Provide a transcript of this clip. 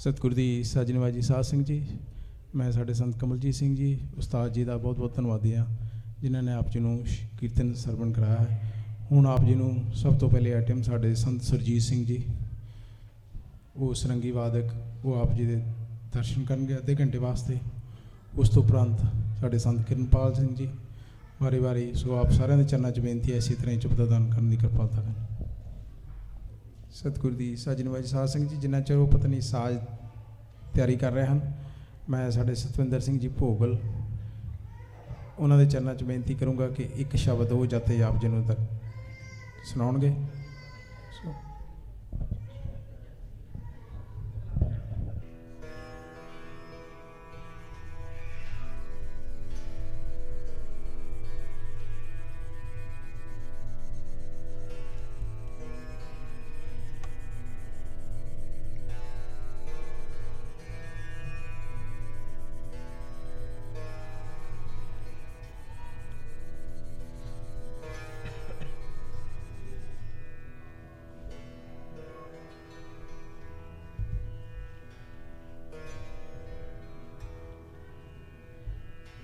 ਸਤਿਗੁਰ ਦੀ ਸਾਜਨਵਾਜੀ ਸਾਧ ਸਿੰਘ ਜੀ, ਮੈਂ ਸਾਡੇ ਸੰਤ ਕਮਲਜੀਤ ਸਿੰਘ ਜੀ, ਉਸਤਾਦ ਜੀ ਦਾ ਬਹੁਤ ਬਹੁਤ ਧੰਨਵਾਦੀ ਹਾਂ, ਜਿਨ੍ਹਾਂ ਨੇ ਆਪ ਜੀ ਨੂੰ ਕੀਰਤਨ ਸਰਵਣ ਕਰਾਇਆ ਹੈ। ਹੁਣ ਆਪ ਜੀ ਨੂੰ ਸਭ ਤੋਂ ਪਹਿਲੇ ਆਈਟਮ ਸਾਡੇ ਸੰਤ ਸੁਰਜੀਤ ਸਿੰਘ ਜੀ, ਉਹ ਸਰੰਗੀ ਵਾਦਕ, ਉਹ ਆਪ ਜੀ ਦੇ ਦਰਸ਼ਨ ਕਰਨਗੇ ਅੱਧੇ ਘੰਟੇ ਵਾਸਤੇ। ਉਸ ਤੋਂ ਉਪਰੰਤ ਸਾਡੇ ਸੰਤ ਕਿਰਨਪਾਲ ਸਿੰਘ ਜੀ, ਵਾਰੀ ਵਾਰੀ ਸੋ ਆਪ ਸਾਰਿਆਂ ਦੇ ਚਰਨਾਂ 'ਚ ਬੇਨਤੀ ਹੈ, ਇਸੇ ਤਰ੍ਹਾਂ ਹੀ ਚੁਪਦਾ ਦਾਨ ਕਰਨ ਦੀ ਕਿਰਪਾਲਤਾ ਕਰਨ ਸਤਿਗੁਰ ਦੀ ਸਾਜਨਵਾਜੀ ਸਾਧ ਸਿੰਘ ਜੀ, ਜਿੰਨਾ ਚਿਰ ਉਹ ਪਤਨੀ ਸਾਜ ਤਿਆਰੀ ਕਰ ਰਹੇ ਹਨ, ਮੈਂ ਸਾਡੇ ਸਤਵਿੰਦਰ ਸਿੰਘ ਜੀ ਭੋਗਲ ਉਹਨਾਂ ਦੇ ਚਰਨਾਂ 'ਚ ਬੇਨਤੀ ਕਰੂੰਗਾ ਕਿ ਇੱਕ ਸ਼ਬਦ ਉਹ ਜਾਤੇ ਆਪ ਜੀ ਨੂੰ ਤੱਕ ਸੁਣਾਉਣਗੇ। ਸੋ